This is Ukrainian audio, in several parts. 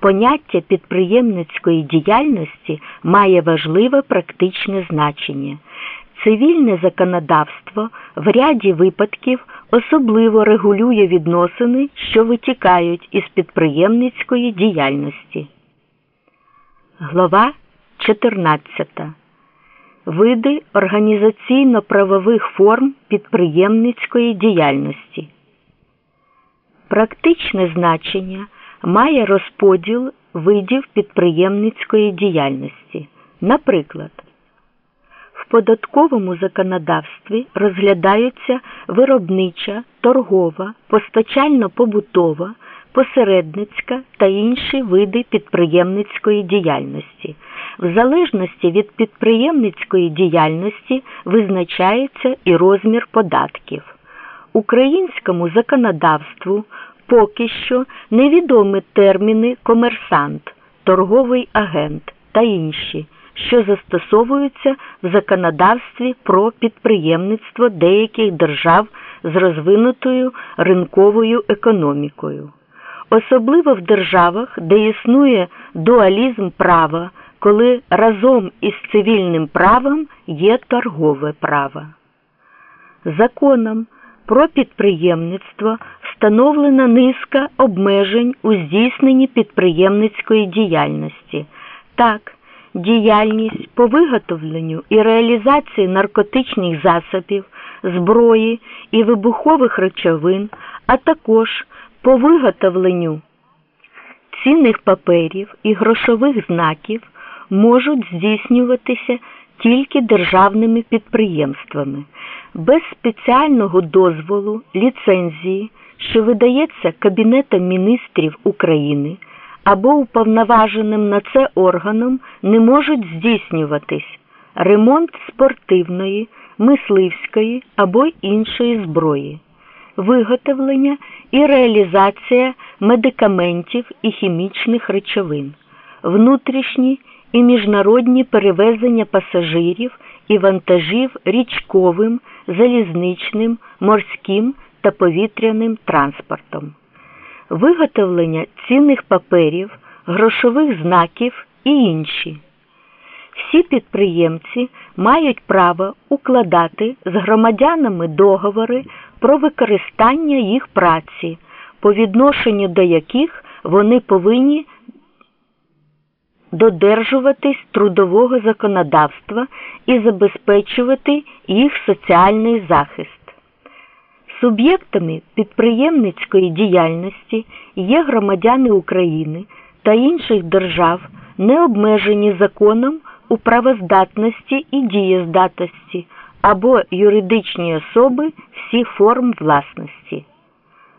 поняття підприємницької діяльності має важливе практичне значення. Цивільне законодавство в ряді випадків особливо регулює відносини, що витікають із підприємницької діяльності. Глава 14. Види організаційно-правових форм підприємницької діяльності. Практичне значення має розподіл видів підприємницької діяльності. Наприклад, в податковому законодавстві розглядаються виробнича, торгова, постачально-побутова, посередницька та інші види підприємницької діяльності. В залежності від підприємницької діяльності визначається і розмір податків. Українському законодавству поки що невідомі терміни комерсант, торговий агент та інші, що застосовуються в законодавстві про підприємництво деяких держав з розвинутою ринковою економікою. Особливо в державах, де існує дуалізм права, коли разом із цивільним правом є торгове право. Законом про підприємництво встановлена низка обмежень у здійсненні підприємницької діяльності. Так, діяльність по виготовленню і реалізації наркотичних засобів, зброї і вибухових речовин, а також по виготовленню цінних паперів і грошових знаків можуть здійснюватися тільки державними підприємствами без спеціального дозволу ліцензії, що видається Кабінетом міністрів України або уповноваженим на це органом, не можуть здійснюватись ремонт спортивної, мисливської або іншої зброї, виготовлення і реалізація медикаментів і хімічних речовин, внутрішні і міжнародні перевезення пасажирів і вантажів річковим, залізничним, морським та повітряним транспортом, виготовлення цінних паперів, грошових знаків і інші. Всі підприємці мають право укладати з громадянами договори про використання їх праці, по відношенню до яких вони повинні додержуватись трудового законодавства і забезпечувати їх соціальний захист. Суб'єктами підприємницької діяльності є громадяни України та інших держав, не обмежені законом у правоздатності і дієздатності або юридичні особи всіх форм власності.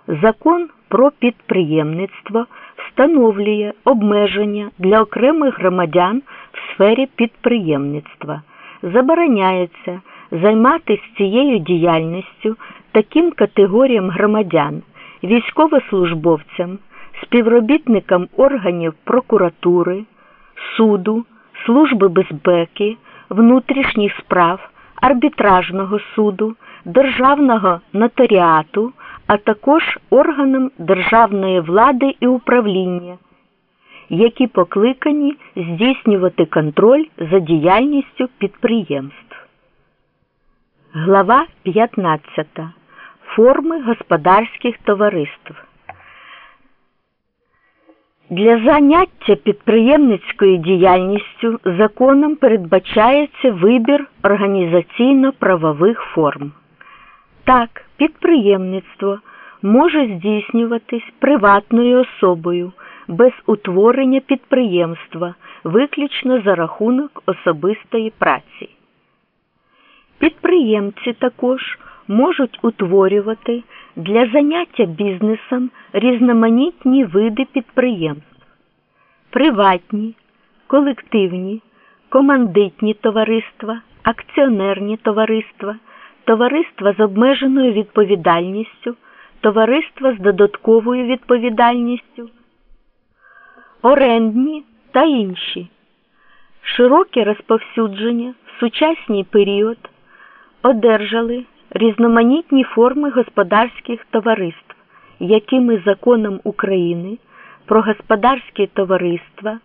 Закон про підприємництво встановлює обмеження для окремих громадян в сфері підприємництва, забороняється займатися цією діяльністю таким категоріям громадян, військовослужбовцям, співробітникам органів прокуратури, суду, служби безпеки, внутрішніх справ, арбітражного суду, державного нотаріату а також органам державної влади і управління, які покликані здійснювати контроль за діяльністю підприємств. Глава 15. Форми господарських товариств. Для заняття підприємницькою діяльністю законом передбачається вибір організаційно-правових форм. Так, підприємництво може здійснюватись приватною особою без утворення підприємства виключно за рахунок особистої праці. Підприємці також можуть утворювати для заняття бізнесом різноманітні види підприємств, приватні, колективні, командитні товариства, акціонерні товариства товариства з обмеженою відповідальністю, товариства з додатковою відповідальністю, орендні та інші. Широке розповсюдження в сучасний період одержали різноманітні форми господарських товариств, якими законом України про господарські товариства